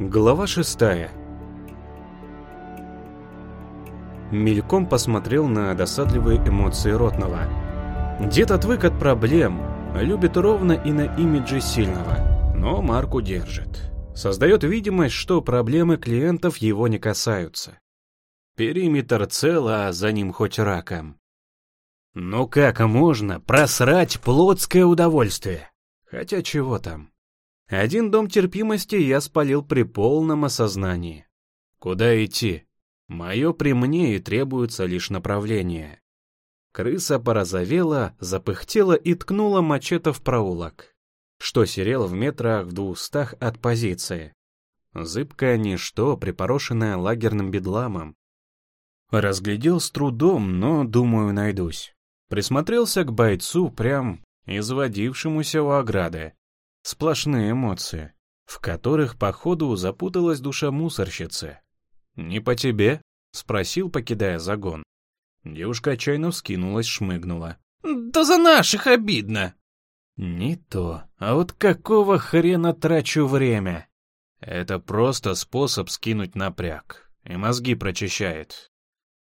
Глава шестая Мельком посмотрел на досадливые эмоции Ротного. Дед отвык от проблем, любит ровно и на имидже сильного, но марку держит. Создает видимость, что проблемы клиентов его не касаются. Периметр цел, а за ним хоть раком. Ну как можно просрать плотское удовольствие? Хотя чего там? Один дом терпимости я спалил при полном осознании. Куда идти? Мое при мне и требуется лишь направление. Крыса порозовела, запыхтела и ткнула мачете в проулок, что серел в метрах в двухстах от позиции. Зыбкое ничто, припорошенное лагерным бедламом. Разглядел с трудом, но, думаю, найдусь. Присмотрелся к бойцу, прям изводившемуся у ограды. Сплошные эмоции, в которых, походу, запуталась душа мусорщицы. «Не по тебе?» — спросил, покидая загон. Девушка отчаянно вскинулась, шмыгнула. «Да за наших обидно!» «Не то. А вот какого хрена трачу время?» «Это просто способ скинуть напряг. И мозги прочищает.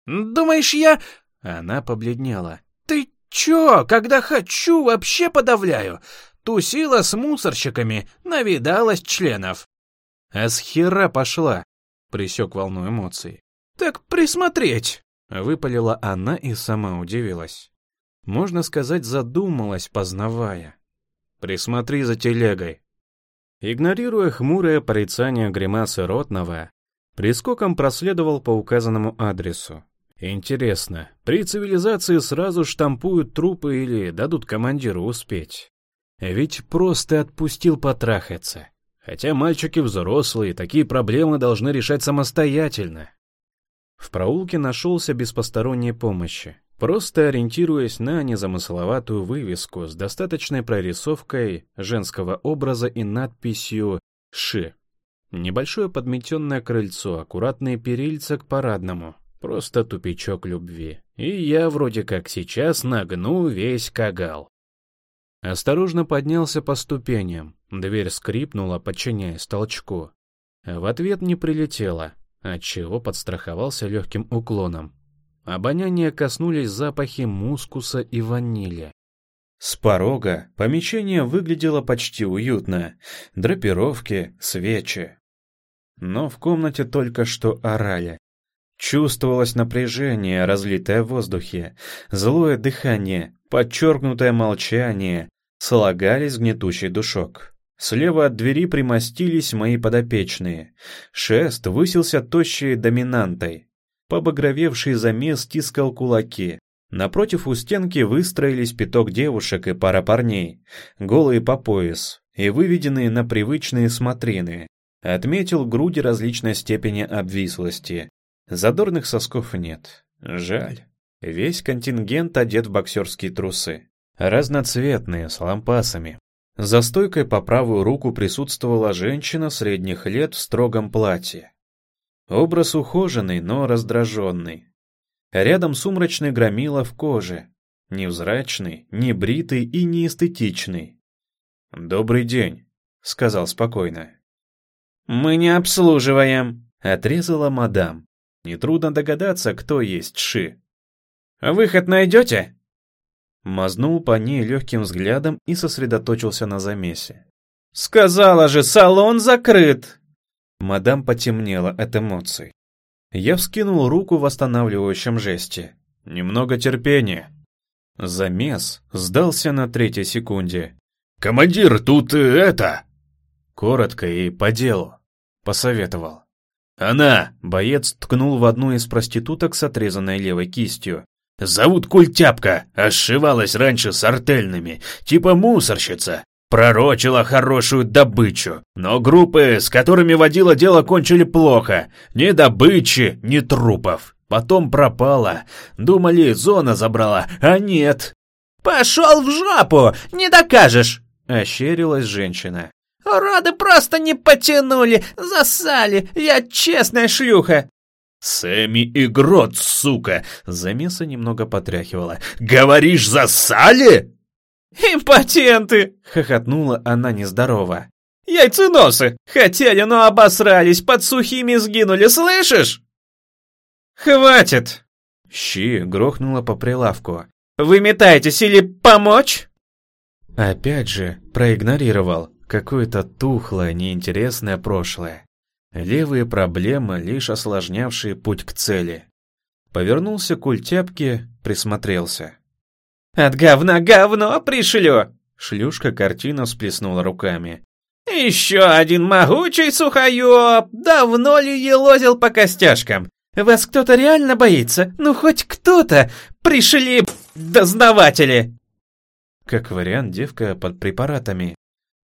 «Думаешь, я...» Она побледнела. «Ты чё, когда хочу, вообще подавляю? Тусила с мусорщиками, навидалась членов». «А с хера пошла?» Присек волну эмоций. «Так присмотреть!» Выпалила она и сама удивилась. Можно сказать, задумалась, познавая. «Присмотри за телегой». Игнорируя хмурое порицание гримасы Ротного, прискоком проследовал по указанному адресу. Интересно, при цивилизации сразу штампуют трупы или дадут командиру успеть? Ведь просто отпустил потрахаться. Хотя мальчики взрослые, такие проблемы должны решать самостоятельно. В проулке нашелся без посторонней помощи, просто ориентируясь на незамысловатую вывеску с достаточной прорисовкой женского образа и надписью «Ши». Небольшое подметенное крыльцо, аккуратные перильца к парадному, Просто тупичок любви. И я вроде как сейчас нагну весь кагал. Осторожно поднялся по ступеням. Дверь скрипнула, подчиняясь толчку. В ответ не прилетело, отчего подстраховался легким уклоном. Обоняние коснулись запахи мускуса и ванили. С порога помещение выглядело почти уютно. Драпировки, свечи. Но в комнате только что орали. Чувствовалось напряжение, разлитое в воздухе, злое дыхание, подчеркнутое молчание, слагались гнетущий душок. Слева от двери примостились мои подопечные. Шест высился тощей доминантой. Побагровевший замес стискал кулаки. Напротив у стенки выстроились пяток девушек и пара парней, голые по пояс и выведенные на привычные смотрины. Отметил груди различной степени обвислости, Задорных сосков нет. Жаль. Весь контингент одет в боксерские трусы. Разноцветные, с лампасами. За стойкой по правую руку присутствовала женщина средних лет в строгом платье. Образ ухоженный, но раздраженный. Рядом сумрачный громила в коже. Невзрачный, небритый и неэстетичный. «Добрый день», — сказал спокойно. «Мы не обслуживаем», — отрезала мадам. Нетрудно догадаться, кто есть Ши. «Выход найдете?» Мазнул по ней легким взглядом и сосредоточился на замесе. «Сказала же, салон закрыт!» Мадам потемнела от эмоций. Я вскинул руку в восстанавливающем жесте. Немного терпения. Замес сдался на третьей секунде. «Командир, тут э, это...» Коротко и по делу. Посоветовал. «Она!» — боец ткнул в одну из проституток с отрезанной левой кистью. «Зовут Культяпка, ошивалась раньше с артельными, типа мусорщица. Пророчила хорошую добычу, но группы, с которыми водила дело, кончили плохо. Ни добычи, ни трупов. Потом пропала. Думали, зона забрала, а нет». «Пошел в жопу, не докажешь!» — ощерилась женщина. Роды просто не потянули, засали, я честная шлюха!» «Сэмми и Грот, сука!» Замеса немного потряхивала. «Говоришь, засали?» «Импотенты!» — хохотнула она нездорово. Яйценосы! Хотели, но обосрались, под сухими сгинули, слышишь?» «Хватит!» Щи грохнула по прилавку. «Вы метаетесь или помочь?» Опять же, проигнорировал какое-то тухлое, неинтересное прошлое. Левые проблемы, лишь осложнявшие путь к цели. Повернулся к ультяпке, присмотрелся. «От говна говно пришлю!» Шлюшка картина всплеснула руками. «Еще один могучий сухоеб! Давно ли елозил по костяшкам? Вас кто-то реально боится? Ну, хоть кто-то! Пришли, дознаватели!» Как вариант, девка под препаратами.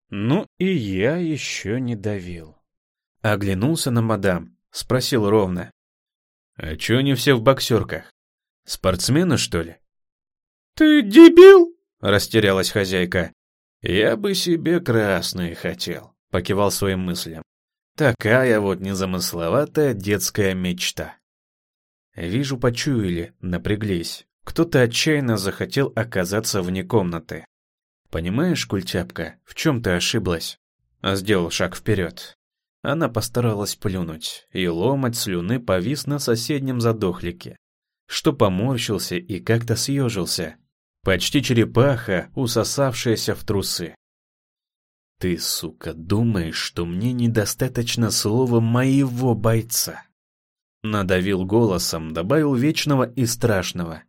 Ну и я еще не давил. Оглянулся на мадам, спросил ровно. «А чё они все в боксерках? Спортсмены, что ли?» «Ты дебил?» — растерялась хозяйка. «Я бы себе красные хотел», — покивал своим мыслям. «Такая вот незамысловатая детская мечта». Вижу, почуяли, напряглись. Кто-то отчаянно захотел оказаться вне комнаты. «Понимаешь, культяпка, в чем ты ошиблась?» Сделал шаг вперед. Она постаралась плюнуть, и ломать слюны повис на соседнем задохлике, что поморщился и как-то съежился. Почти черепаха, усосавшаяся в трусы. «Ты, сука, думаешь, что мне недостаточно слова моего бойца?» Надавил голосом, добавил вечного и страшного.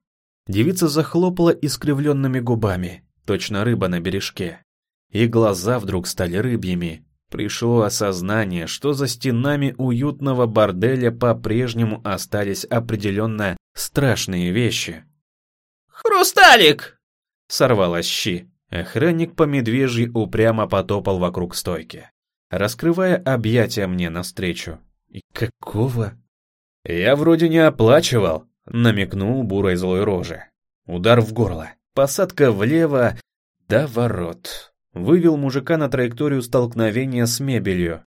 Девица захлопала искривленными губами, точно рыба на бережке. И глаза вдруг стали рыбьими. Пришло осознание, что за стенами уютного борделя по-прежнему остались определенно страшные вещи. «Хрусталик!» — сорвалась щи. Охранник по медвежьи упрямо потопал вокруг стойки, раскрывая объятия мне навстречу. И какого? Я вроде не оплачивал, намекнул бурой злой рожи. Удар в горло, посадка влево, до ворот. Вывел мужика на траекторию столкновения с мебелью.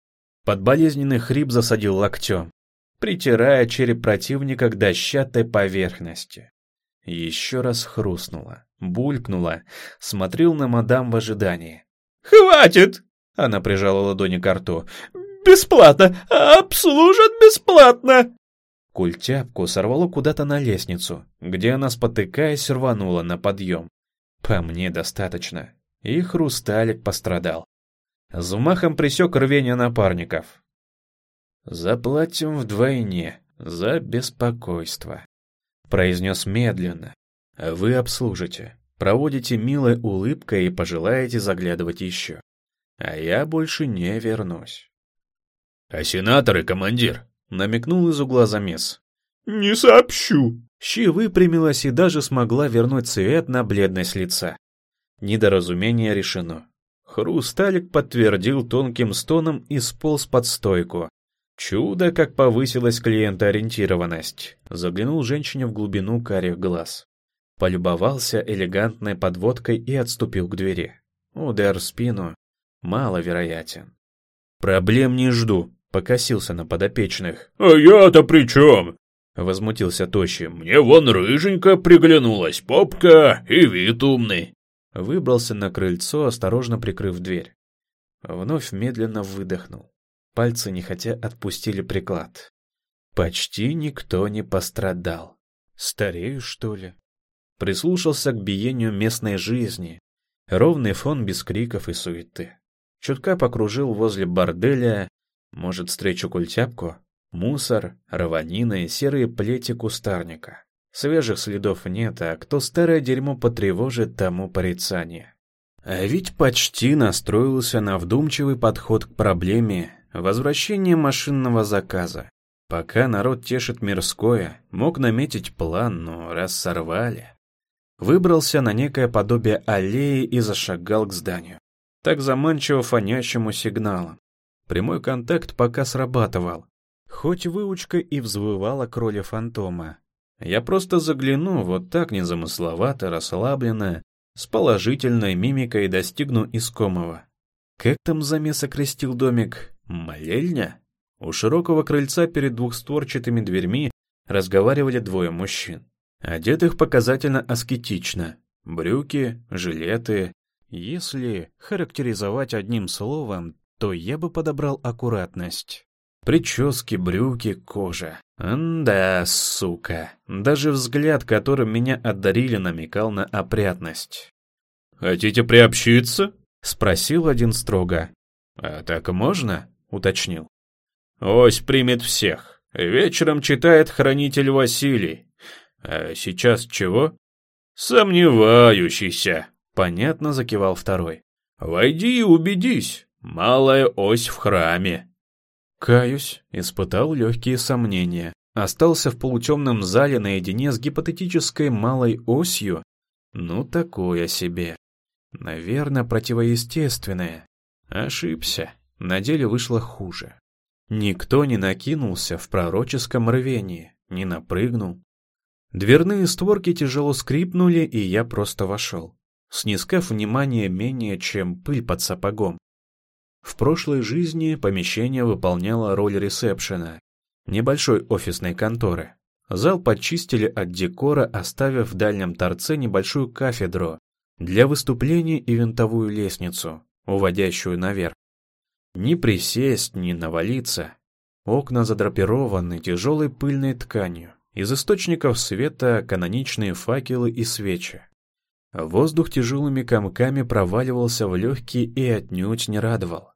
Под болезненный хрип засадил локтем, притирая череп противника к дощатой поверхности. Еще раз хрустнуло, булькнуло, смотрел на мадам в ожидании. «Хватит!» — она прижала ладони к рту. «Бесплатно! Обслужат бесплатно!» Культяпку сорвало куда-то на лестницу, где она, спотыкаясь, рванула на подъем. По мне достаточно. И хрусталик пострадал. Взмахом присек рвение напарников. «Заплатим вдвойне за беспокойство», — произнес медленно. «Вы обслужите, проводите милой улыбкой и пожелаете заглядывать еще. А я больше не вернусь». «А сенаторы, командир?» намекнул из угла замес. «Не сообщу!» Щи выпрямилась и даже смогла вернуть цвет на бледность лица. Недоразумение решено. Хрусталик подтвердил тонким стоном и сполз под стойку. Чудо, как повысилась клиентоориентированность. Заглянул женщине в глубину карих глаз. Полюбовался элегантной подводкой и отступил к двери. Удар в спину маловероятен. «Проблем не жду», Покосился на подопечных. «А я-то при чем?» Возмутился Тощий. «Мне вон рыженька приглянулась, попка и вид умный». Выбрался на крыльцо, осторожно прикрыв дверь. Вновь медленно выдохнул. Пальцы нехотя отпустили приклад. Почти никто не пострадал. Старею, что ли? Прислушался к биению местной жизни. Ровный фон без криков и суеты. Чутка покружил возле борделя, может, встречу культяпку? Мусор, раванина и серые плети кустарника. Свежих следов нет, а кто старое дерьмо потревожит, тому порицание. А ведь почти настроился на вдумчивый подход к проблеме возвращения машинного заказа. Пока народ тешит мирское, мог наметить план, но раз сорвали. Выбрался на некое подобие аллеи и зашагал к зданию. Так заманчиво фонящему сигналом. Прямой контакт пока срабатывал. Хоть выучка и взвывала к роли фантома. Я просто загляну вот так незамысловато, расслабленно, с положительной мимикой достигну искомого. Как там замес окрестил домик? Молельня? У широкого крыльца перед двухстворчатыми дверьми разговаривали двое мужчин. Одетых показательно аскетично. Брюки, жилеты. Если характеризовать одним словом, то я бы подобрал аккуратность. Прически, брюки, кожа. Да, сука. Даже взгляд, которым меня одарили, намекал на опрятность. «Хотите приобщиться?» — спросил один строго. «А так можно?» — уточнил. «Ось примет всех. Вечером читает хранитель Василий. А сейчас чего?» «Сомневающийся», — понятно закивал второй. «Войди и убедись. Малая ось в храме». Каюсь, испытал легкие сомнения. Остался в полутемном зале наедине с гипотетической малой осью. Ну, такое себе. Наверное, противоестественное. Ошибся. На деле вышло хуже. Никто не накинулся в пророческом рвении, не напрыгнул. Дверные створки тяжело скрипнули, и я просто вошел, снискав внимание менее, чем пыль под сапогом. В прошлой жизни помещение выполняло роль ресепшена, небольшой офисной конторы. Зал подчистили от декора, оставив в дальнем торце небольшую кафедру для выступлений и винтовую лестницу, уводящую наверх. Ни присесть, ни навалиться. Окна задрапированы тяжелой пыльной тканью. Из источников света каноничные факелы и свечи. Воздух тяжелыми комками проваливался в легкие и отнюдь не радовал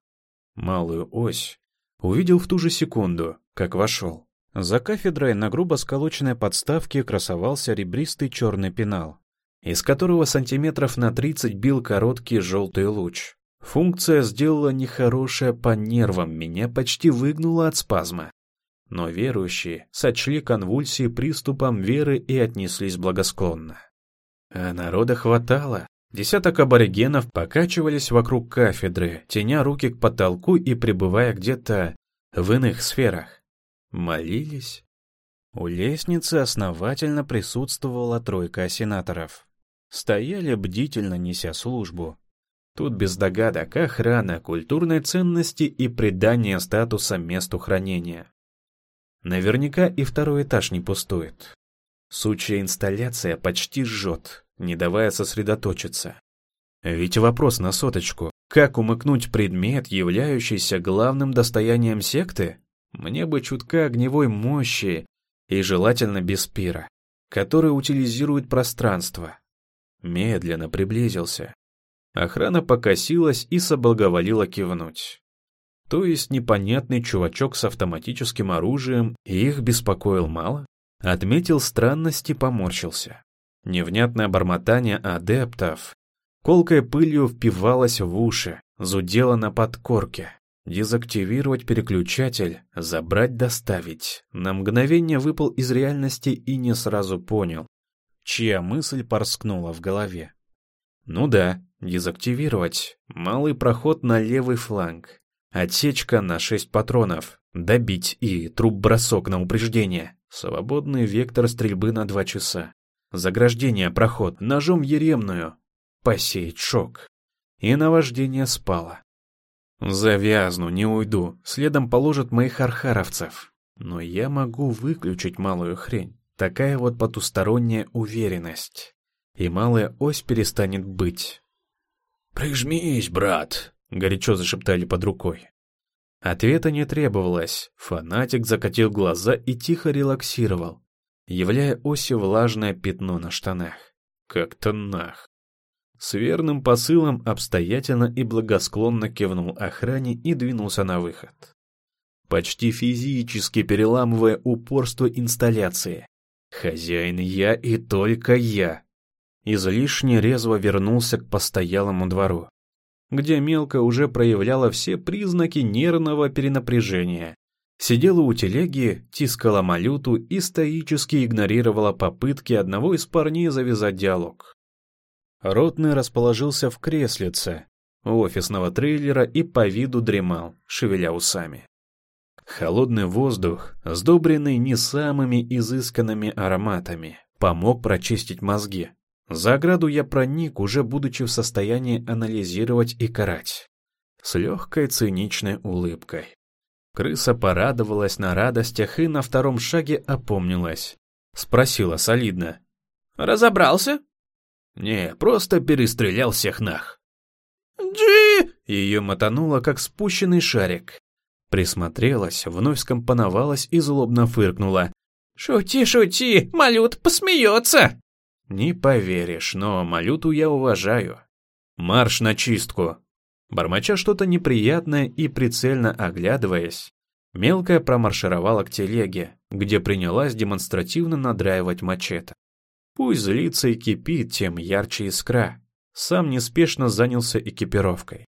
малую ось, увидел в ту же секунду, как вошел. За кафедрой на грубо сколоченной подставке красовался ребристый черный пенал, из которого сантиметров на 30 бил короткий желтый луч. Функция сделала нехорошее по нервам, меня почти выгнуло от спазма. Но верующие сочли конвульсии приступом веры и отнеслись благосклонно. А народа хватало, Десяток аборигенов покачивались вокруг кафедры, теня руки к потолку и пребывая где-то в иных сферах. Молились. У лестницы основательно присутствовала тройка сенаторов. Стояли бдительно, неся службу. Тут без догадок охрана, культурной ценности и придание статуса месту хранения. Наверняка и второй этаж не пустует. Сучья инсталляция почти жжет, не давая сосредоточиться. Ведь вопрос на соточку. Как умыкнуть предмет, являющийся главным достоянием секты? Мне бы чутка огневой мощи и желательно без пира, который утилизирует пространство. Медленно приблизился. Охрана покосилась и соблаговолила кивнуть. То есть непонятный чувачок с автоматическим оружием, их беспокоил мало? Отметил странности, поморщился. Невнятное бормотание адептов колкой пылью впивалось в уши, зудело на подкорке. Дезактивировать переключатель, забрать, доставить. На мгновение выпал из реальности и не сразу понял, чья мысль порскнула в голове. Ну да, дезактивировать. Малый проход на левый фланг. Отсечка на шесть патронов. Добить и труп-бросок на упреждение. Свободный вектор стрельбы на два часа. Заграждение, проход, ножом еремную. Посеять шок. И наваждение спало. Завязну, не уйду, следом положат моих архаровцев. Но я могу выключить малую хрень. Такая вот потусторонняя уверенность. И малая ось перестанет быть. «Прижмись, брат!» — горячо зашептали под рукой. Ответа не требовалось. Фанатик закатил глаза и тихо релаксировал, являя осью влажное пятно на штанах. Как-то нах. С верным посылом обстоятельно и благосклонно кивнул охране и двинулся на выход. Почти физически переламывая упорство инсталляции. Хозяин я и только я. Излишне резво вернулся к постоялому двору где Мелка уже проявляла все признаки нервного перенапряжения. Сидела у телеги, тискала малюту и стоически игнорировала попытки одного из парней завязать диалог. Ротный расположился в креслице у офисного трейлера и по виду дремал, шевеля усами. Холодный воздух, сдобренный не самыми изысканными ароматами, помог прочистить мозги. За ограду я проник, уже будучи в состоянии анализировать и карать. С легкой циничной улыбкой. Крыса порадовалась на радостях и на втором шаге опомнилась. Спросила солидно. «Разобрался?» «Не, просто перестрелял всех нах». «Джи! Ее мотануло, как спущенный шарик. Присмотрелась, вновь скомпоновалась и злобно фыркнула. «Шути, шути, малют посмеется!» Не поверишь, но малюту я уважаю. Марш на чистку. Бормоча что-то неприятное и прицельно оглядываясь, мелкая промаршировала к телеге, где принялась демонстративно надраивать мачете. Пусть злится и кипит, тем ярче искра. Сам неспешно занялся экипировкой.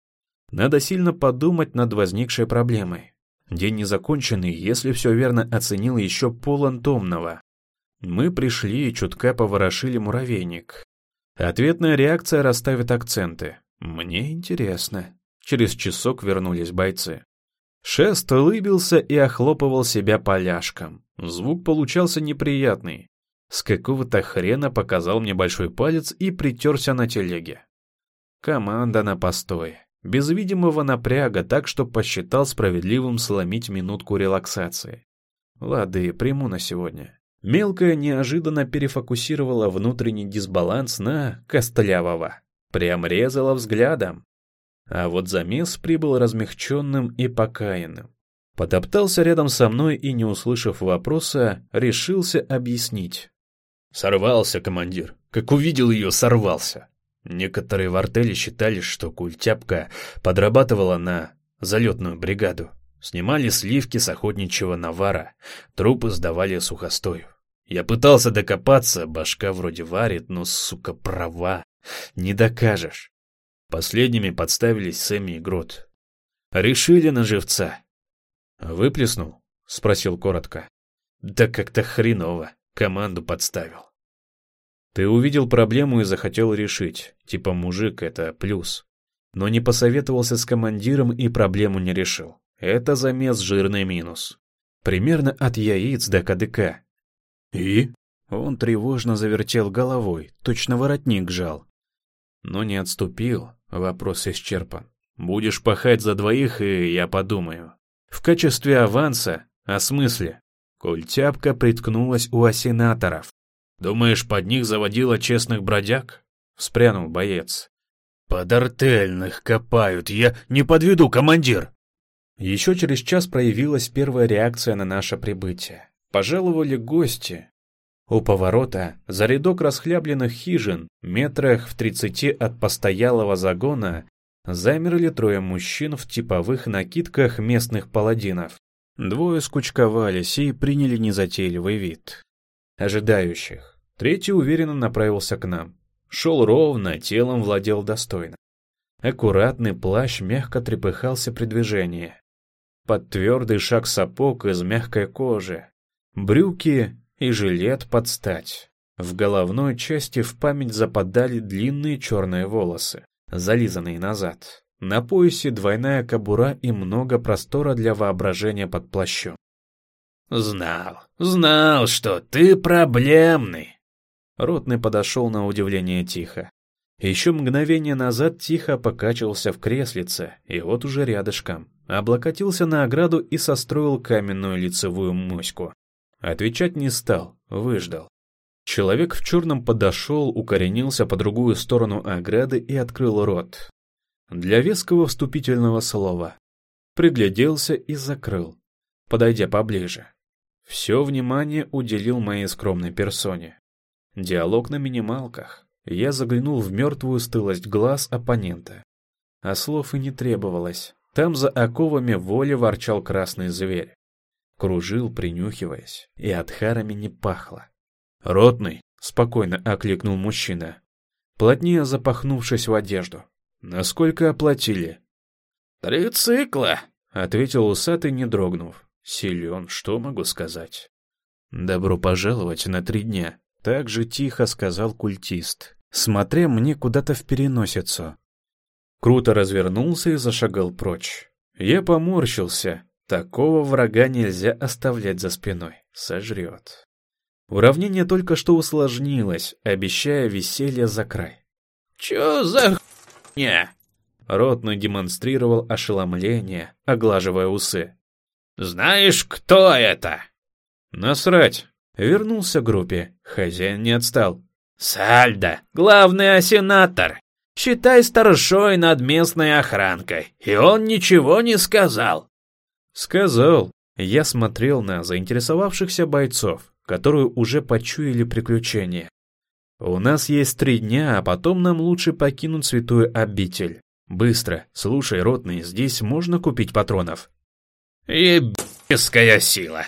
Надо сильно подумать над возникшей проблемой. День незаконченный, если все верно оценил еще полон томного. Мы пришли и чутка поворошили муравейник. Ответная реакция расставит акценты. Мне интересно. Через часок вернулись бойцы. Шест улыбился и охлопывал себя поляшком. Звук получался неприятный. С какого-то хрена показал мне большой палец и притерся на телеге. Команда на постое. Без видимого напряга, так что посчитал справедливым сломить минутку релаксации. Лады, приму на сегодня. Мелкая неожиданно перефокусировала внутренний дисбаланс на Костлявого. Прям резала взглядом. А вот замес прибыл размягченным и покаянным. Потоптался рядом со мной и, не услышав вопроса, решился объяснить. Сорвался, командир. Как увидел ее, сорвался. Некоторые в артели считали, что культяпка подрабатывала на залетную бригаду. Снимали сливки с охотничьего навара, трупы сдавали сухостою. Я пытался докопаться, башка вроде варит, но, сука, права. Не докажешь. Последними подставились Сэмми и Грот. Решили на живца. «Выплеснул?» — спросил коротко. «Да как-то хреново. Команду подставил». «Ты увидел проблему и захотел решить. Типа мужик — это плюс. Но не посоветовался с командиром и проблему не решил. Это замес жирный минус. Примерно от яиц до КДК. «И?» Он тревожно завертел головой, точно воротник жал. Но не отступил, вопрос исчерпан. Будешь пахать за двоих, и я подумаю. В качестве аванса, о смысле? Культяпка приткнулась у осенаторов. Думаешь, под них заводила честных бродяг? Вспрянул боец. Под артельных копают, я не подведу, командир. Еще через час проявилась первая реакция на наше прибытие. Пожаловали гости. У поворота, за рядок расхлябленных хижин, метрах в тридцати от постоялого загона, замерли трое мужчин в типовых накидках местных паладинов. Двое скучковались и приняли незатейливый вид. Ожидающих. Третий уверенно направился к нам. Шел ровно, телом владел достойно. Аккуратный плащ мягко трепыхался при движении. Под твердый шаг сапог из мягкой кожи, Брюки и жилет под стать. В головной части в память западали длинные черные волосы, зализанные назад. На поясе двойная кобура и много простора для воображения под плащом. «Знал, знал, что ты проблемный!» Ротный подошел на удивление тихо. Еще мгновение назад тихо покачивался в креслице, и вот уже рядышком. Облокотился на ограду и состроил каменную лицевую моську. Отвечать не стал, выждал. Человек в черном подошел, укоренился по другую сторону ограды и открыл рот. Для веского вступительного слова. Пригляделся и закрыл, подойдя поближе. Все внимание уделил моей скромной персоне. Диалог на минималках. Я заглянул в мертвую стылость глаз оппонента. А слов и не требовалось. Там за оковами воли ворчал красный зверь кружил, принюхиваясь, и от харами не пахло. «Ротный!» — спокойно окликнул мужчина, плотнее запахнувшись в одежду. «Насколько оплатили?» «Три цикла!» — ответил усатый, не дрогнув. «Силен, что могу сказать?» «Добро пожаловать на три дня», — так же тихо сказал культист, смотря мне куда-то в переносицу. Круто развернулся и зашагал прочь. Я поморщился, Такого врага нельзя оставлять за спиной, сожрет. Уравнение только что усложнилось, обещая веселье за край. «Чё за хуйня?» Ротный демонстрировал ошеломление, оглаживая усы. «Знаешь, кто это?» «Насрать!» Вернулся к группе, хозяин не отстал. «Сальдо, главный осенатор. Считай старшой над местной охранкой, и он ничего не сказал. Сказал. Я смотрел на заинтересовавшихся бойцов, которые уже почуяли приключения. У нас есть три дня, а потом нам лучше покинуть святую обитель. Быстро, слушай, ротный, здесь можно купить патронов. Ебская сила.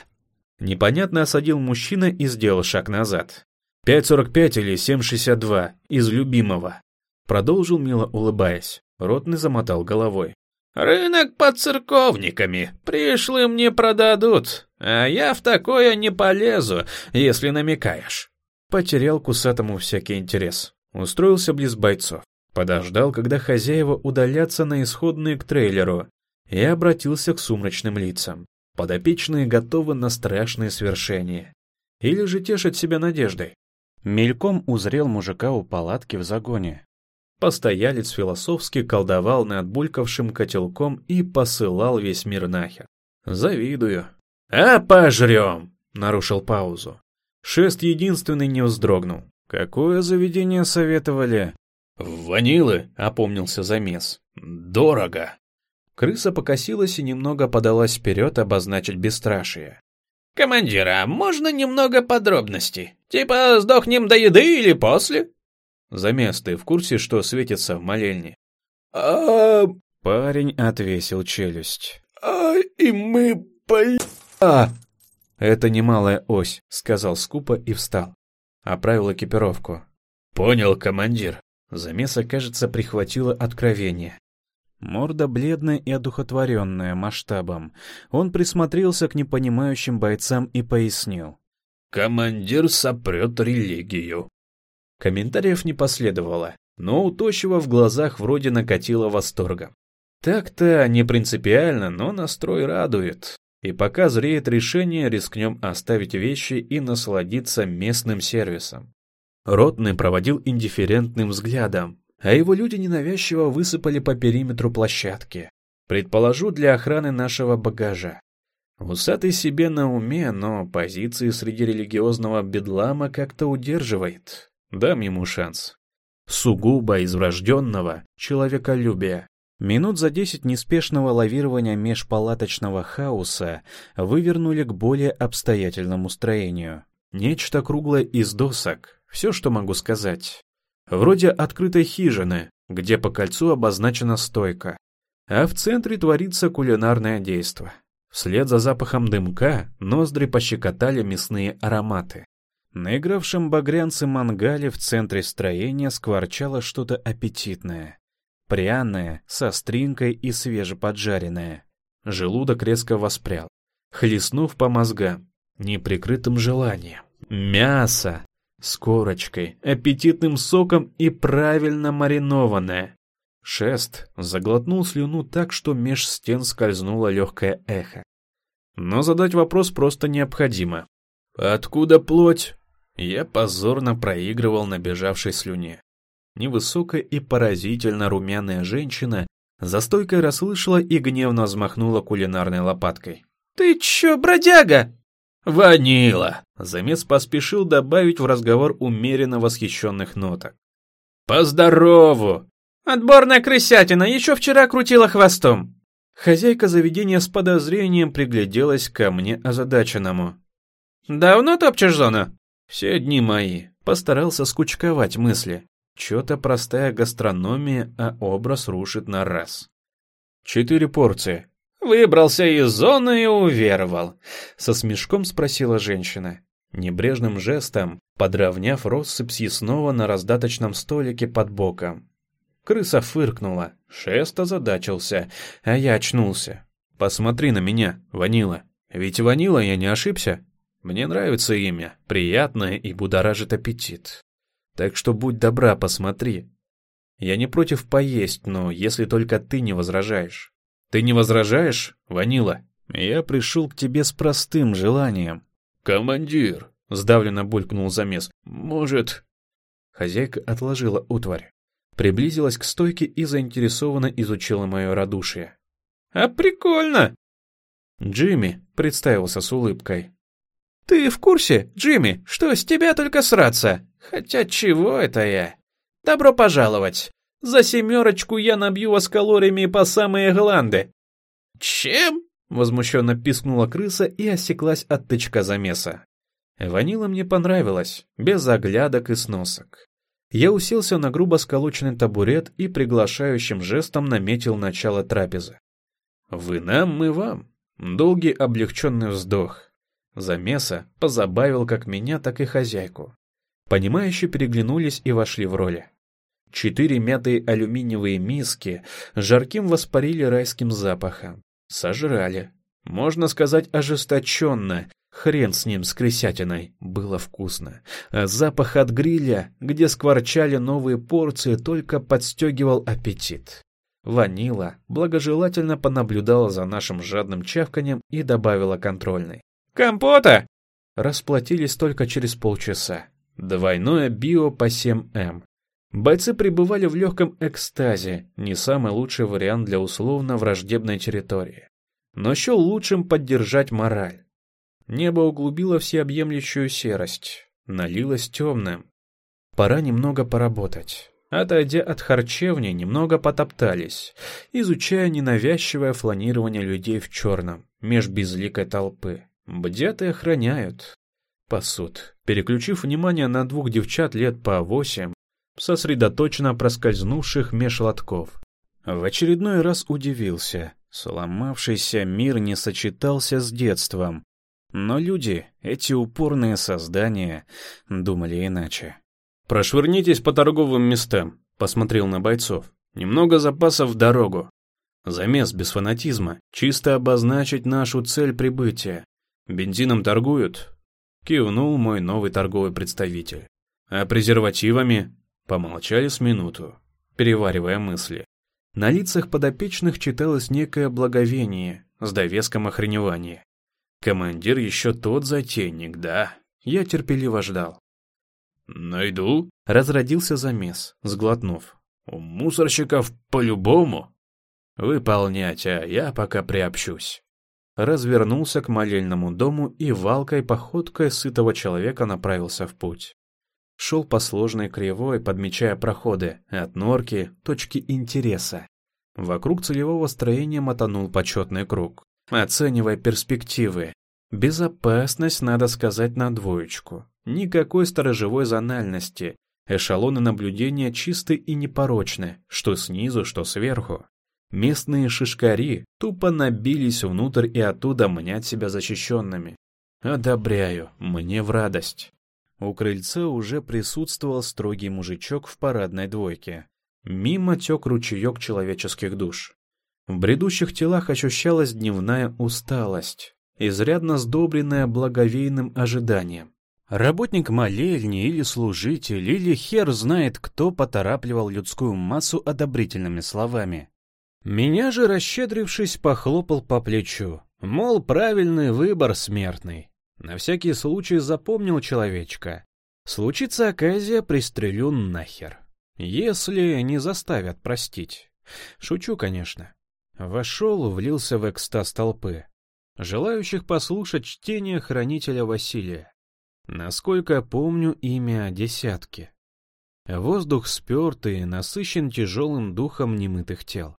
Непонятно осадил мужчина и сделал шаг назад. 5.45 или 7.62 из любимого. Продолжил мило улыбаясь. Ротный замотал головой. «Рынок под церковниками. Пришлым не продадут. А я в такое не полезу, если намекаешь». Потерял кусатому всякий интерес. Устроился близ бойцов. Подождал, когда хозяева удалятся на исходные к трейлеру, и обратился к сумрачным лицам. Подопечные готовы на страшные свершения. Или же тешат себя надеждой. Мельком узрел мужика у палатки в загоне. Постоялец философски колдовал над булькавшим котелком и посылал весь мир нахер. Завидую. «А пожрем!» — нарушил паузу. Шест единственный не вздрогнул. «Какое заведение советовали?» «Ванилы», — опомнился замес. «Дорого». Крыса покосилась и немного подалась вперед обозначить бесстрашие. «Командира, можно немного подробностей? Типа сдохнем до еды или после?» Замес, ты в курсе, что светится в молельне? а Парень отвесил челюсть. «А, и мы по... А! Это немалая ось», — сказал скупо и встал. Оправил экипировку. «Понял, командир». Замеса, кажется, прихватило откровение. Морда бледная и одухотворенная масштабом. Он присмотрелся к непонимающим бойцам и пояснил. «Командир сопрет религию». Комментариев не последовало, но у Тощего в глазах вроде накатило восторгом. Так-то не принципиально, но настрой радует. И пока зреет решение, рискнем оставить вещи и насладиться местным сервисом. Ротный проводил индифферентным взглядом, а его люди ненавязчиво высыпали по периметру площадки. Предположу, для охраны нашего багажа. Усатый себе на уме, но позиции среди религиозного бедлама как-то удерживает. Дам ему шанс. Сугубо из врожденного человеколюбия. Минут за десять неспешного лавирования межпалаточного хаоса вывернули к более обстоятельному строению. Нечто круглое из досок, все, что могу сказать. Вроде открытой хижины, где по кольцу обозначена стойка. А в центре творится кулинарное действо. Вслед за запахом дымка ноздри пощекотали мясные ароматы. На игравшем багрянце мангале в центре строения скворчало что-то аппетитное. Пряное, со стринкой и свежеподжаренное. Желудок резко воспрял, хлестнув по мозгам, неприкрытым желанием. Мясо! С корочкой, аппетитным соком и правильно маринованное. Шест заглотнул слюну так, что меж стен скользнуло легкое эхо. Но задать вопрос просто необходимо. «Откуда плоть?» Я позорно проигрывал на бежавшей слюне. Невысокая и поразительно румяная женщина за стойкой расслышала и гневно взмахнула кулинарной лопаткой. «Ты чё, бродяга?» «Ванила!» Замес поспешил добавить в разговор умеренно восхищенных ноток. «Поздорову!» «Отборная крысятина, еще вчера крутила хвостом!» Хозяйка заведения с подозрением пригляделась ко мне озадаченному. «Давно топчешь зону?» Все дни мои. Постарался скучковать мысли. Чё-то простая гастрономия, а образ рушит на раз. Четыре порции. Выбрался из зоны и уверовал. Со смешком спросила женщина. Небрежным жестом, подровняв россыпь съестного на раздаточном столике под боком. Крыса фыркнула, шест озадачился, а я очнулся. «Посмотри на меня, Ванила. Ведь Ванила я не ошибся?» Мне нравится имя, приятное и будоражит аппетит. Так что будь добра, посмотри. Я не против поесть, но если только ты не возражаешь. Ты не возражаешь, Ванила? Я пришел к тебе с простым желанием. Командир, сдавленно булькнул замес. Может... Хозяйка отложила утварь, приблизилась к стойке и заинтересованно изучила мое радушие. «А прикольно!» Джимми представился с улыбкой. «Ты в курсе, Джимми, что с тебя только сраться? Хотя чего это я? Добро пожаловать. За семерочку я набью вас калориями по самые гланды. Чем? Возмущенно пискнула крыса и осеклась от тычка замеса. Ванила мне понравилась, без оглядок и сносок. Я уселся на грубо сколоченный табурет и приглашающим жестом наметил начало трапезы. «Вы нам, мы вам». Долгий облегченный вздох. Замеса позабавил как меня, так и хозяйку. Понимающие переглянулись и вошли в роли. Четыре мятые алюминиевые миски жарким воспарили райским запахом. Сожрали. Можно сказать ожесточенно. Хрен с ним, с крысятиной. Было вкусно. А запах от гриля, где скворчали новые порции, только подстегивал аппетит. Ванила благожелательно понаблюдала за нашим жадным чавканем и добавила контрольный. «Компота!» Расплатились только через полчаса. Двойное био по 7М. Бойцы пребывали в легком экстазе, не самый лучший вариант для условно враждебной территории. Но счел лучшим поддержать мораль. Небо углубило всеобъемлющую серость, налилось темным. Пора немного поработать. Отойдя от харчевни, немного потоптались, изучая ненавязчивое фланирование людей в черном, меж безликой толпы. Бдят охраняют. Пасут. Переключив внимание на двух девчат лет по восемь, сосредоточенно проскользнувших меж лотков. В очередной раз удивился. Сломавшийся мир не сочетался с детством. Но люди, эти упорные создания, думали иначе. «Прошвырнитесь по торговым местам», — посмотрел на бойцов. «Немного запасов в дорогу. Замес без фанатизма, чисто обозначить нашу цель прибытия. Бензином торгуют?» Кивнул мой новый торговый представитель. «А презервативами?» Помолчали с минуту, переваривая мысли. На лицах подопечных читалось некое благовение с довеском охреневания. Командир еще тот затейник, да? Я терпеливо ждал. «Найду?» — разродился замес, сглотнув. «У мусорщиков по-любому?» «Выполнять, а я пока приобщусь». Развернулся к молельному дому и валкой походкой сытого человека направился в путь. Шел по сложной кривой, подмечая проходы, от норки, точки интереса. Вокруг целевого строения мотанул почетный круг, оценивая перспективы. Безопасность, надо сказать, на двоечку. Никакой сторожевой зональности. Эшелоны наблюдения чисты и непорочны, что снизу, что сверху. Местные шишкари тупо набились внутрь и оттуда мнять себя защищенными. Одобряю, мне в радость. У крыльца уже присутствовал строгий мужичок в парадной двойке. Мимо тек ручеек человеческих душ. В бредущих телах ощущалась дневная усталость, изрядно сдобренная благовейным ожиданием. Работник молельни или служитель, или хер знает кто поторапливал людскую массу одобрительными словами. Меня же, расщедрившись, похлопал по плечу. Мол, правильный выбор смертный. На всякий случай запомнил человечка. Случится оказия, пристрелю нахер. Если не заставят простить. Шучу, конечно. Вошел, влился в экстаз толпы. Желающих послушать чтение хранителя Василия. Насколько помню имя десятки. Воздух спертый, насыщен тяжелым духом немытых тел.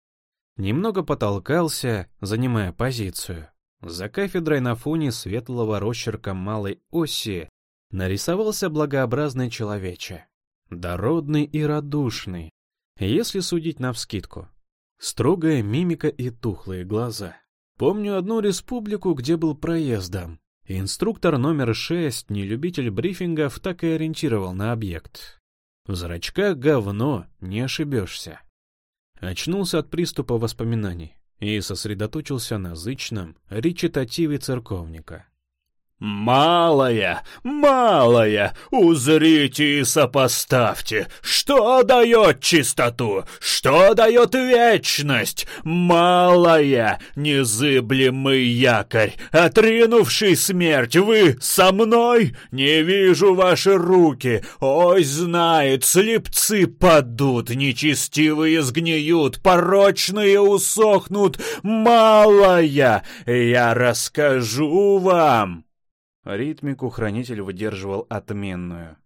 Немного потолкался, занимая позицию. За кафедрой на фоне светлого росчерка малой оси нарисовался благообразный человече. Дородный и радушный, если судить навскидку. Строгая мимика и тухлые глаза. Помню одну республику, где был проездом. Инструктор номер шесть, не любитель брифингов, так и ориентировал на объект. В зрачках говно, не ошибешься. Очнулся от приступа воспоминаний и сосредоточился на зычном речитативе церковника. «Малая, малая, узрите и сопоставьте, что дает чистоту, что дает вечность, малая, незыблемый якорь, отринувший смерть, вы со мной? Не вижу ваши руки, ой, знает, слепцы падут, нечестивые сгниют, порочные усохнут, малая, я расскажу вам». Ритмику хранитель выдерживал отменную.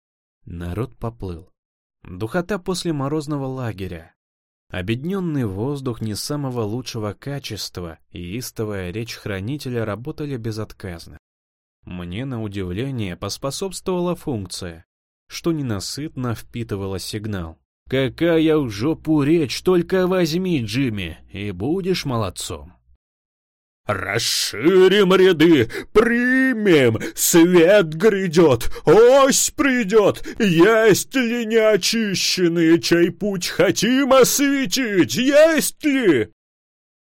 Народ поплыл. Духота после морозного лагеря. Обедненный воздух не самого лучшего качества и истовая речь хранителя работали безотказно. Мне, на удивление, поспособствовала функция, что ненасытно впитывала сигнал. «Какая в жопу речь, только возьми, Джимми, и будешь молодцом!» «Расширим ряды, примем, свет грядет, ось придет, есть ли неочищенные, чей путь хотим осветить, есть ли?»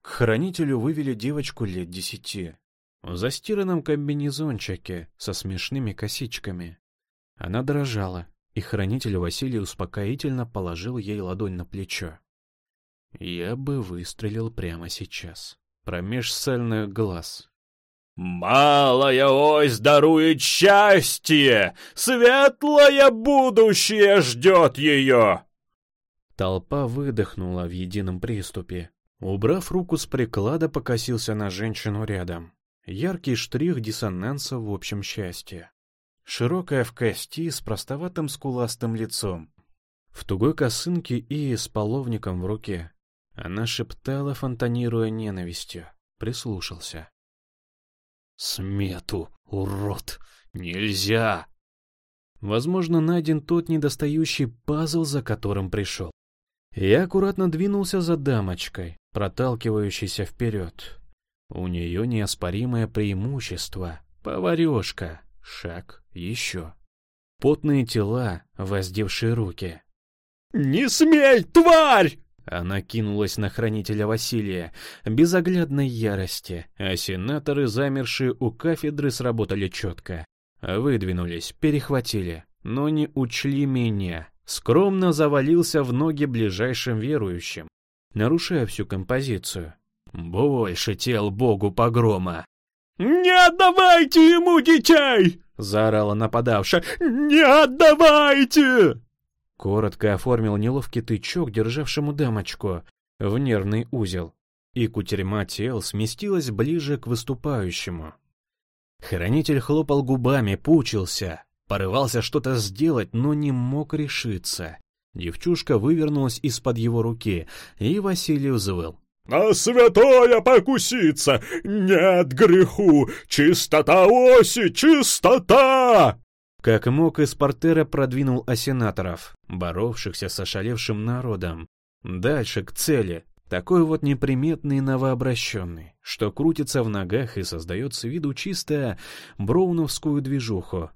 К хранителю вывели девочку лет десяти, в застиранном комбинезончике со смешными косичками. Она дрожала, и хранитель Василий успокоительно положил ей ладонь на плечо. Я бы выстрелил прямо сейчас промеж сальных глаз. «Малая ось дарует счастье! Светлое будущее ждет ее!» Толпа выдохнула в едином приступе. Убрав руку с приклада, покосился на женщину рядом. Яркий штрих диссонанса в общем счастье. Широкая в кости, с простоватым скуластым лицом. В тугой косынке и с половником в руке. Она шептала, фонтанируя ненавистью. Прислушался. «Смету, урод! Нельзя!» Возможно, найден тот недостающий пазл, за которым пришел. Я аккуратно двинулся за дамочкой, проталкивающейся вперед. У нее неоспоримое преимущество. Поварешка. Шаг еще. Потные тела, воздевшие руки. «Не смей, тварь!» Она кинулась на хранителя Василия, безоглядной ярости, а сенаторы, замершие у кафедры, сработали четко. Выдвинулись, перехватили, но не учли меня. Скромно завалился в ноги ближайшим верующим, нарушая всю композицию. «Больше тел богу погрома!» «Не отдавайте ему детей!» — заорала нападавшая. «Не отдавайте!» Коротко оформил неловкий тычок, державшему дамочку, в нервный узел, и кутерьма тел сместилась ближе к выступающему. Хранитель хлопал губами, пучился, порывался что-то сделать, но не мог решиться. Девчушка вывернулась из-под его руки, и Василий взвыл. «На святое покуситься! Нет греху! Чистота оси! Чистота!» Как мог, из портера продвинул осенаторов, боровшихся с ошалевшим народом. Дальше, к цели. Такой вот неприметный новообращенный, что крутится в ногах и создает с виду чисто броуновскую движуху.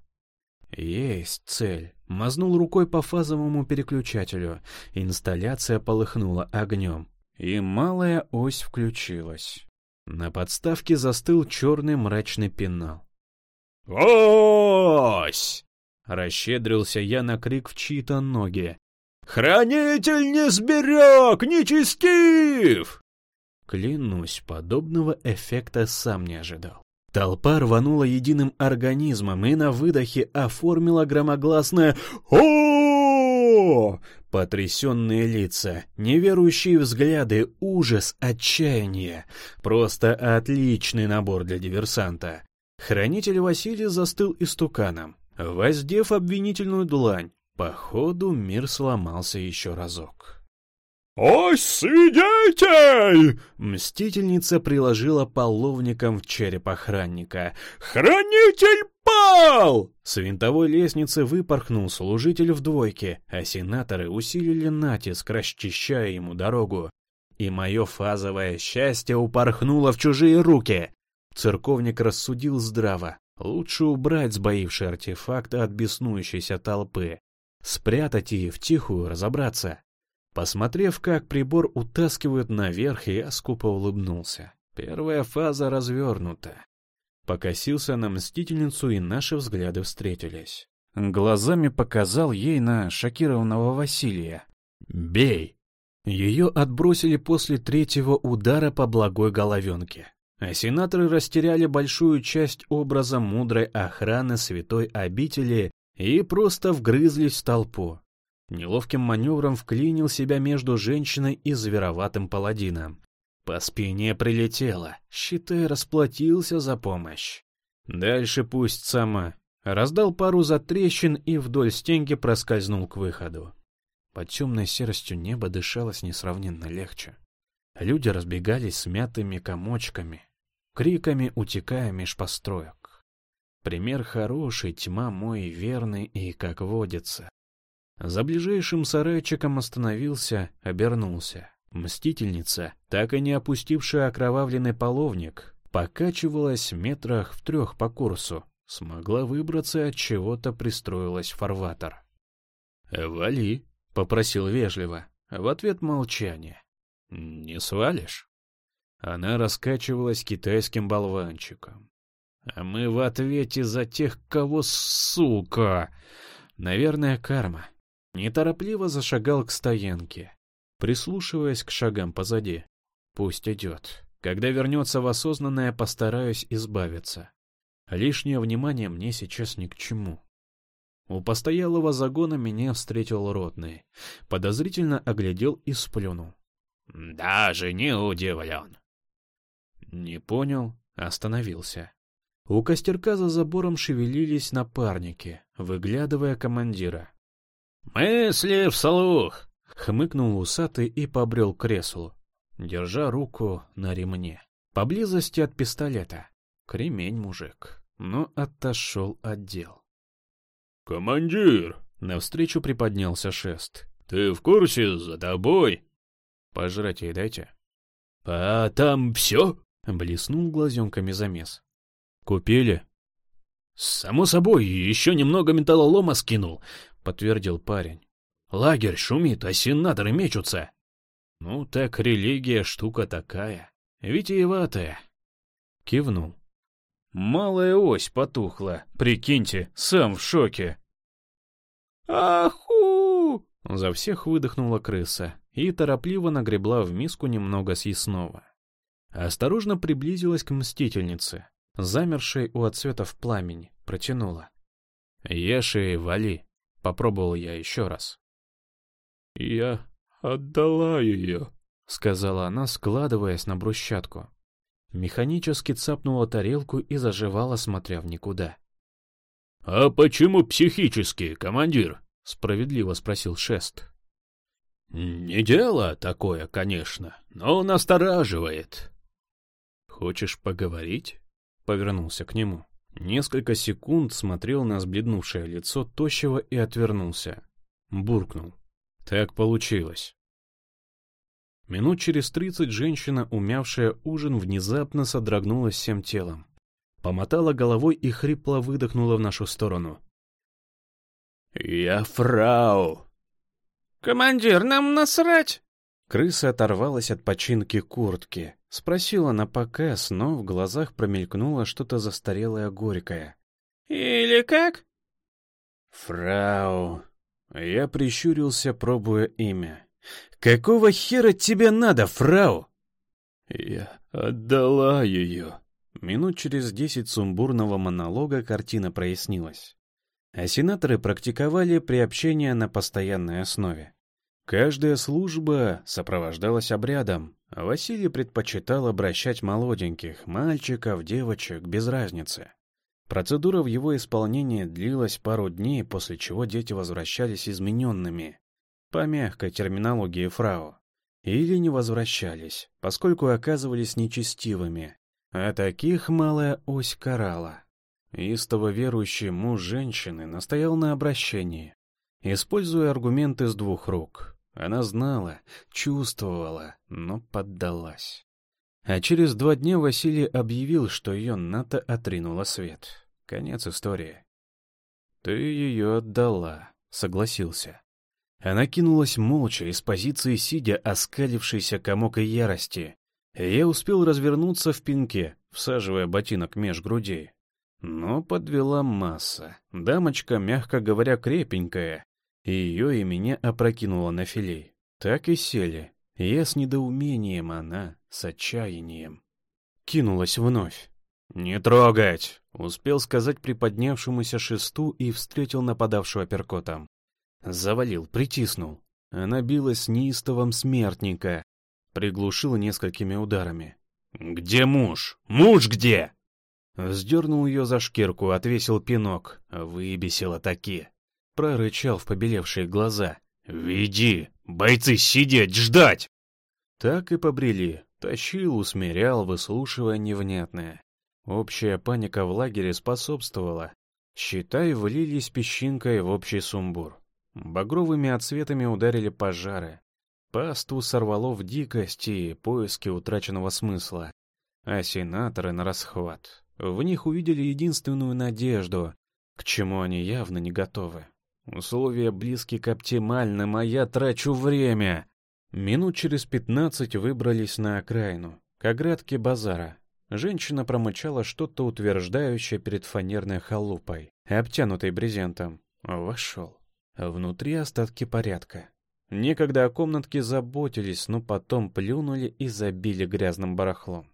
Есть цель. Мазнул рукой по фазовому переключателю. Инсталляция полыхнула огнем. И малая ось включилась. На подставке застыл черный мрачный пенал. «Ось!» — расщедрился я на крик в чьи-то ноги. «Хранитель не сберег, нечестив!» Клянусь, подобного эффекта сам не ожидал. Толпа рванула единым организмом и на выдохе оформила громогласное о Потрясенные лица, неверующие взгляды, ужас, отчаяние. Просто отличный набор для диверсанта. Хранитель Василий застыл истуканом, воздев обвинительную длань. Походу, мир сломался еще разок. «Ось свидетель!» Мстительница приложила половником в череп охранника. «Хранитель пал!» С винтовой лестницы выпорхнул служитель в двойке, а сенаторы усилили натиск, расчищая ему дорогу. И мое фазовое счастье упорхнуло в чужие руки. Церковник рассудил здраво. Лучше убрать сбоивший артефакт от беснующейся толпы. Спрятать и втихую разобраться. Посмотрев, как прибор утаскивают наверх, я скупо улыбнулся. Первая фаза развернута. Покосился на мстительницу, и наши взгляды встретились. Глазами показал ей на шокированного Василия. «Бей!» Ее отбросили после третьего удара по благой головенке. А сенаторы растеряли большую часть образа мудрой охраны святой обители и просто вгрызлись в толпу. Неловким маневром вклинил себя между женщиной и звероватым паладином. По спине прилетело, считай, расплатился за помощь. Дальше пусть сама. Раздал пару затрещин и вдоль стенки проскользнул к выходу. Под темной серостью неба дышалось несравненно легче. Люди разбегались смятыми комочками, криками утекая меж построек. Пример хороший, тьма мой верный и, как водится. За ближайшим сарайчиком остановился, обернулся. Мстительница, так и не опустившая окровавленный половник, покачивалась метрах в трех по курсу, смогла выбраться от чего-то пристроилась фарватер. «Вали», — попросил вежливо, в ответ молчание. «Не свалишь?» Она раскачивалась китайским болванчиком. А мы в ответе за тех, кого, сука! Наверное, карма. Неторопливо зашагал к стоянке, прислушиваясь к шагам позади. Пусть идет. Когда вернется в осознанное, постараюсь избавиться. Лишнее внимание мне сейчас ни к чему. У постоялого загона меня встретил ротный. Подозрительно оглядел и сплюнул. «Даже не удивлен». Не понял, остановился. У костерка за забором шевелились напарники, выглядывая командира. «Мысли вслух!» — хмыкнул усатый и побрел к креслу, держа руку на ремне. Поблизости от пистолета. Кремень мужик, но отошел от дел. «Командир!» — навстречу приподнялся шест. «Ты в курсе за тобой?» «Пожрать ей дайте». «А там все?» — блеснул глазенками замес. «Купили?» «Само собой, еще немного металлолома скинул», — подтвердил парень. «Лагерь шумит, а сенаторы мечутся». «Ну так религия штука такая, витиеватая». Кивнул. Малая ось потухла, прикиньте, сам в шоке. «Аху!» — за всех выдохнула крыса и торопливо нагребла в миску немного съестного. Осторожно приблизилась к мстительнице, замершей у отсветов пламени, протянула. «Ешь и вали», — попробовал я еще раз. «Я отдала ее», — сказала она, складываясь на брусчатку. Механически цапнула тарелку и заживала, смотря в никуда. «А почему психически, командир?» — справедливо спросил Шест. «Не дело такое, конечно, но настораживает». «Хочешь поговорить?» — повернулся к нему. Несколько секунд смотрел на сбледнувшее лицо тощего и отвернулся. Буркнул. «Так получилось». Минут через тридцать женщина, умявшая ужин, внезапно содрогнулась всем телом. Помотала головой и хрипло выдохнула в нашу сторону. «Я фрау!» «Командир, нам насрать!» Крыса оторвалась от починки куртки. Спросила на показ, но в глазах промелькнуло что-то застарелое горькое. «Или как?» «Фрау...» Я прищурился, пробуя имя. «Какого хера тебе надо, фрау?» «Я отдала ее». Минут через десять сумбурного монолога картина прояснилась. А сенаторы практиковали приобщение на постоянной основе. Каждая служба сопровождалась обрядом. Василий предпочитал обращать молоденьких, мальчиков, девочек, без разницы. Процедура в его исполнении длилась пару дней, после чего дети возвращались измененными, по мягкой терминологии фрау, или не возвращались, поскольку оказывались нечестивыми, а таких малая ось карала. Истово верующий муж женщины настоял на обращении, используя аргументы с двух рук. Она знала, чувствовала, но поддалась. А через два дня Василий объявил, что ее НАТО отринула свет. Конец истории. «Ты ее отдала», — согласился. Она кинулась молча, из позиции сидя, оскалившийся комок ярости. Я успел развернуться в пинке, всаживая ботинок меж грудей. Но подвела масса. Дамочка, мягко говоря, крепенькая. И ее и меня опрокинула на филей. Так и сели. Я с недоумением, она с отчаянием. Кинулась вновь. «Не трогать!» — успел сказать приподнявшемуся шесту и встретил нападавшего перкотом. Завалил, притиснул. Она билась с неистовом смертника. Приглушил несколькими ударами. «Где муж? Муж где?» Сдернул ее за шкирку, отвесил пинок. Выбесила таки. Прорычал в побелевшие глаза. «Веди! Бойцы сидеть, ждать!» Так и побрели. Тащил, усмирял, выслушивая невнятное. Общая паника в лагере способствовала. Считай, влились песчинкой в общий сумбур. Багровыми отсветами ударили пожары. Пасту сорвало в дикость и поиски утраченного смысла. А сенаторы на расхват. В них увидели единственную надежду, к чему они явно не готовы. Условия близки к оптимальным, а я трачу время. Минут через пятнадцать выбрались на окраину, к оградке базара. Женщина промычала что-то утверждающее перед фанерной халупой, обтянутой брезентом. Вошел. Внутри остатки порядка. Некогда о комнатке заботились, но потом плюнули и забили грязным барахлом.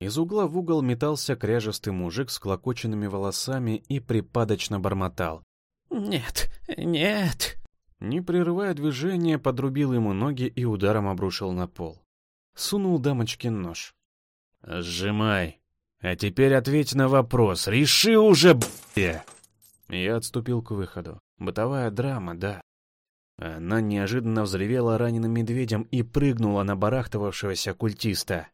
Из угла в угол метался кряжестый мужик с клокоченными волосами и припадочно бормотал. «Нет, нет!» Не прерывая движения, подрубил ему ноги и ударом обрушил на пол. Сунул дамочке нож. «Сжимай. А теперь ответь на вопрос. Реши уже, б***я!» Я отступил к выходу. Бытовая драма, да. Она неожиданно взревела раненым медведем и прыгнула на барахтывавшегося культиста.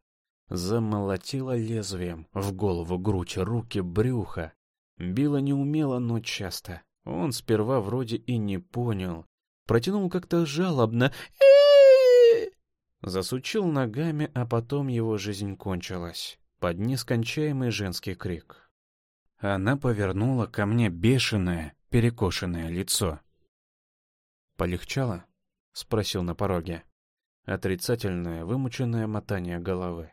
Замолотила лезвием в голову, грудь, руки, брюхо. Била неумело, но часто. Он сперва вроде и не понял. Протянул как-то жалобно. Засучил ногами, а потом его жизнь кончилась. Под нескончаемый женский крик. Она повернула ко мне бешеное, перекошенное лицо. «Полегчало?» — спросил на пороге. Отрицательное, вымученное мотание головы.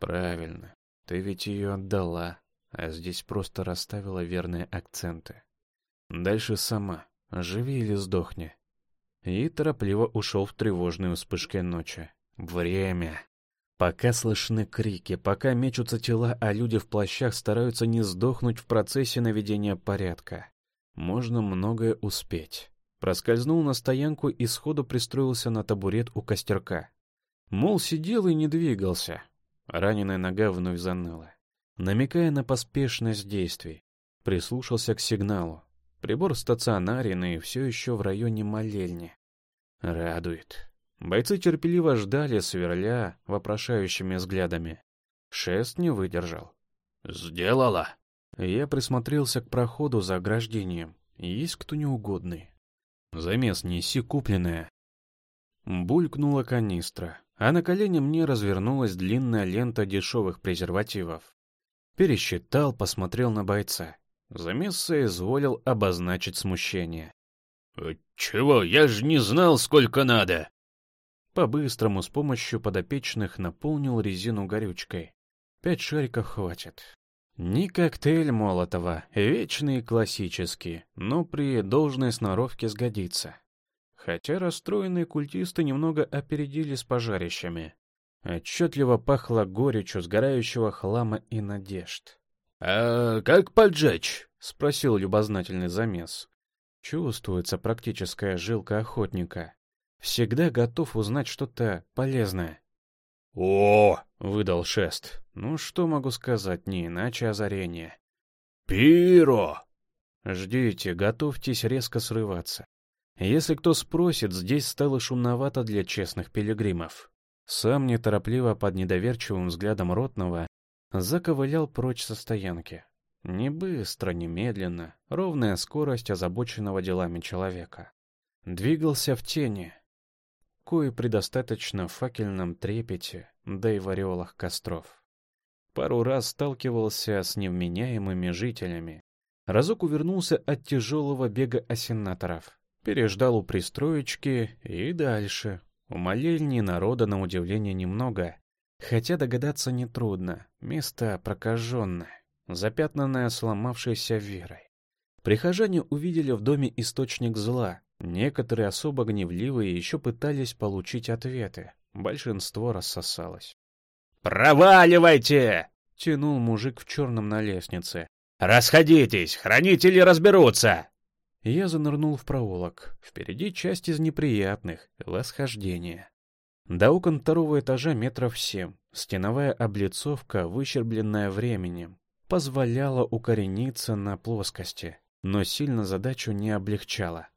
Правильно. Ты ведь ее отдала, а здесь просто расставила верные акценты. Дальше сама. Живи или сдохни. И торопливо ушел в тревожную вспышкой ночи. Время. Пока слышны крики, пока мечутся тела, а люди в плащах стараются не сдохнуть в процессе наведения порядка. Можно многое успеть. Проскользнул на стоянку и сходу пристроился на табурет у костерка. Мол, сидел и не двигался. Раненая нога вновь заныла, намекая на поспешность действий. Прислушался к сигналу. Прибор стационарен и все еще в районе молельни. Радует. Бойцы терпеливо ждали, сверля вопрошающими взглядами. Шест не выдержал. «Сделала!» Я присмотрелся к проходу за ограждением. Есть кто неугодный. Замес неси купленное. Булькнула канистра а на колене мне развернулась длинная лента дешевых презервативов. Пересчитал, посмотрел на бойца. Замесса изволил обозначить смущение. «Э, «Чего? Я же не знал, сколько надо!» По-быстрому с помощью подопечных наполнил резину горючкой. Пять шариков хватит. Не коктейль Молотова, вечный и классический, но при должной сноровке сгодится. Хотя расстроенные культисты немного опередили с пожарищами. Отчетливо пахло горечью сгорающего хлама и надежд. «А как поджечь?» — спросил любознательный замес. Чувствуется практическая жилка охотника. Всегда готов узнать что-то полезное. «О!» — выдал шест. «Ну, что могу сказать, не иначе озарение». «Пиро!» «Ждите, готовьтесь резко срываться. Если кто спросит, здесь стало шумновато для честных пилигримов. Сам неторопливо под недоверчивым взглядом ротного заковылял прочь со стоянки. Не быстро, не медленно, ровная скорость озабоченного делами человека. Двигался в тени, кое предостаточно в факельном трепете, да и в ореолах костров. Пару раз сталкивался с невменяемыми жителями. Разок увернулся от тяжелого бега осенаторов. Переждал у пристроечки и дальше. У молельни народа на удивление немного, хотя догадаться нетрудно. Место прокаженное, запятнанное сломавшейся верой. Прихожане увидели в доме источник зла. Некоторые особо гневливые еще пытались получить ответы. Большинство рассосалось. «Проваливайте!» — тянул мужик в черном на лестнице. «Расходитесь, хранители разберутся!» Я занырнул в проулок. Впереди часть из неприятных — восхождение. До окон второго этажа метров семь. Стеновая облицовка, выщербленная временем, позволяла укорениться на плоскости, но сильно задачу не облегчала.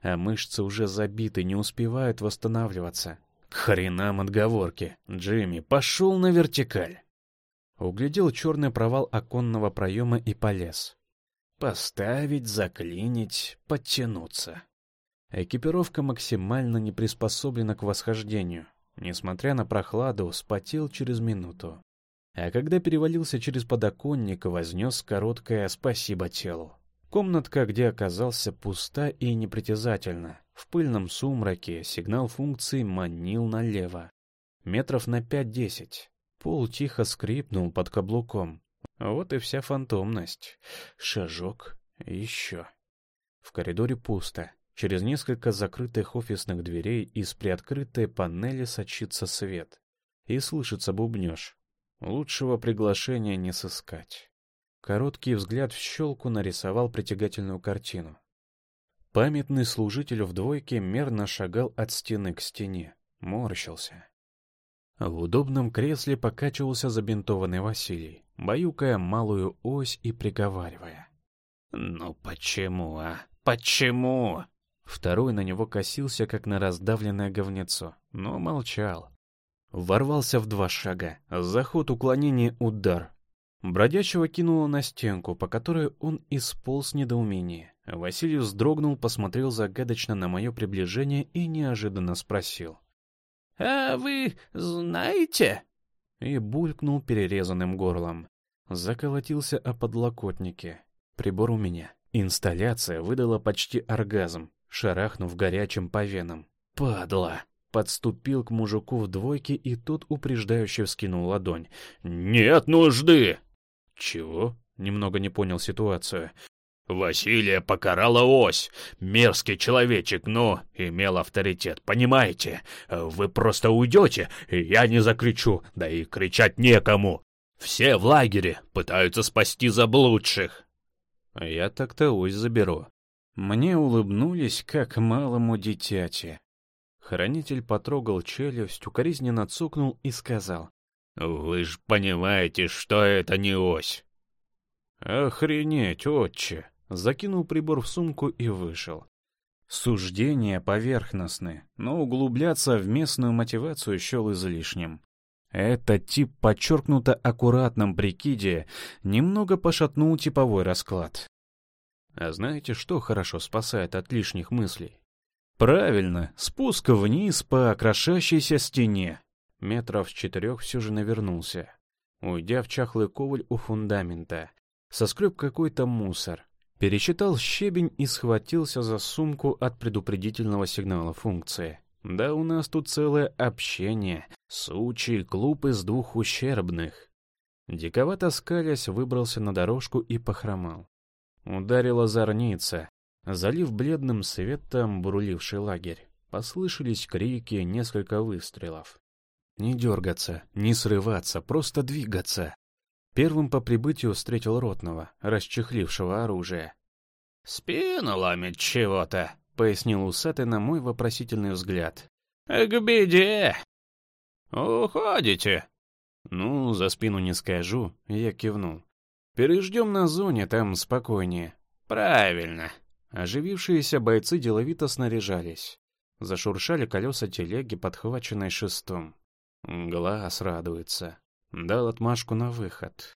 а мышцы уже забиты, не успевают восстанавливаться. К хренам отговорки. Джимми пошел на вертикаль. Углядел черный провал оконного проема и полез. Поставить, заклинить, подтянуться. Экипировка максимально не приспособлена к восхождению. Несмотря на прохладу, вспотел через минуту. А когда перевалился через подоконник, вознес короткое «спасибо телу». Комнатка, где оказался, пуста и непритязательна. В пыльном сумраке сигнал функции манил налево. Метров на пять-десять. Пол тихо скрипнул под каблуком. Вот и вся фантомность. Шажок. Еще. В коридоре пусто. Через несколько закрытых офисных дверей из приоткрытой панели сочится свет. И слышится бубнёж. Лучшего приглашения не сыскать. Короткий взгляд в щелку нарисовал притягательную картину. Памятный служитель в двойке мерно шагал от стены к стене, морщился. В удобном кресле покачивался забинтованный Василий, баюкая малую ось и приговаривая. «Ну почему, а? Почему?» Второй на него косился, как на раздавленное говнецо, но молчал. Ворвался в два шага. Заход, уклонение, удар. Бродячего кинуло на стенку, по которой он исполз недоумение. Василий вздрогнул, посмотрел загадочно на мое приближение и неожиданно спросил. «А вы знаете?» И булькнул перерезанным горлом. Заколотился о подлокотнике. Прибор у меня. Инсталляция выдала почти оргазм шарахнув горячим по венам. «Падла!» Подступил к мужику в двойке, и тот упреждающе вскинул ладонь. «Нет нужды!» «Чего?» — немного не понял ситуацию. «Василия покарала ось. Мерзкий человечек, но имел авторитет, понимаете? Вы просто уйдете, и я не закричу, да и кричать некому. Все в лагере пытаются спасти заблудших». «Я так-то ось заберу», мне улыбнулись, как малому дитяти. Хранитель потрогал челюсть, укоризненно цукнул и сказал. «Вы ж понимаете, что это не ось!» «Охренеть, отче!» Закинул прибор в сумку и вышел. Суждения поверхностны, но углубляться в местную мотивацию счел излишним. Этот тип подчеркнуто аккуратном прикиде немного пошатнул типовой расклад. А знаете, что хорошо спасает от лишних мыслей? Правильно, спуск вниз по крошащейся стене. Метров с четырех все же навернулся. Уйдя в чахлый коваль у фундамента, соскреб какой-то мусор, пересчитал щебень и схватился за сумку от предупредительного сигнала функции. Да у нас тут целое общение, сучий клуб из двух ущербных. Диковато скалясь, выбрался на дорожку и похромал. Ударила зорница, залив бледным светом буруливший лагерь. Послышались крики, несколько выстрелов. Не дергаться, не срываться, просто двигаться. Первым по прибытию встретил ротного, расчехлившего оружие. «Спину ломит чего-то», — пояснил усатый на мой вопросительный взгляд. «К беде!» «Уходите!» «Ну, за спину не скажу», — я кивнул. Переждем на зоне, там спокойнее. Правильно. Оживившиеся бойцы деловито снаряжались. Зашуршали колеса телеги, подхваченной шестом. Глаз радуется. Дал отмашку на выход.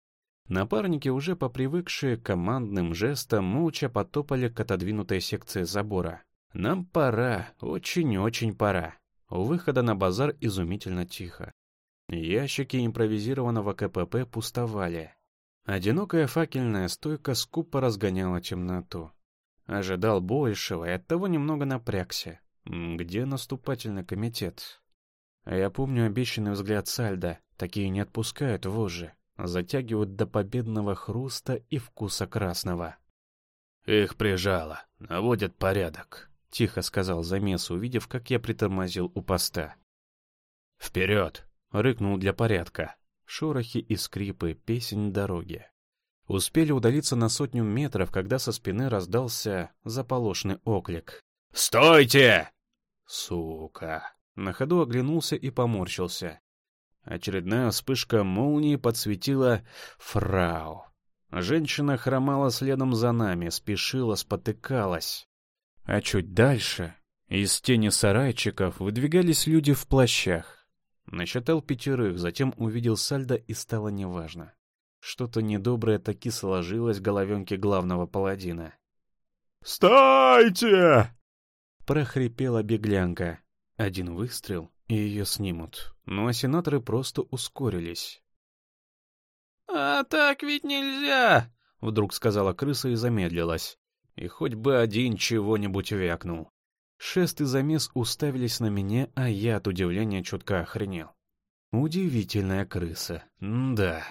Напарники, уже попривыкшие к командным жестам, молча потопали к отодвинутой секции забора. Нам пора, очень-очень пора. У выхода на базар изумительно тихо. Ящики импровизированного КПП пустовали. Одинокая факельная стойка скупо разгоняла темноту. Ожидал большего и оттого немного напрягся. Где наступательный комитет? Я помню обещанный взгляд Сальда. Такие не отпускают вожжи. Затягивают до победного хруста и вкуса красного. «Их прижало. Наводят порядок», — тихо сказал замес, увидев, как я притормозил у поста. «Вперед!» — рыкнул для порядка. Шорохи и скрипы, песень дороги. Успели удалиться на сотню метров, когда со спины раздался заполошный оклик. «Стойте!» «Сука!» На ходу оглянулся и поморщился. Очередная вспышка молнии подсветила фрау. Женщина хромала следом за нами, спешила, спотыкалась. А чуть дальше из тени сарайчиков выдвигались люди в плащах. Насчитал пятерых, затем увидел сальдо и стало неважно. Что-то недоброе таки сложилось в головенке главного паладина. «Стойте!» — прохрипела беглянка. Один выстрел, и ее снимут. Ну а сенаторы просто ускорились. «А так ведь нельзя!» — вдруг сказала крыса и замедлилась. И хоть бы один чего-нибудь вякнул. Шест и замес уставились на меня, а я от удивления чутка охренел. Удивительная крыса, М да.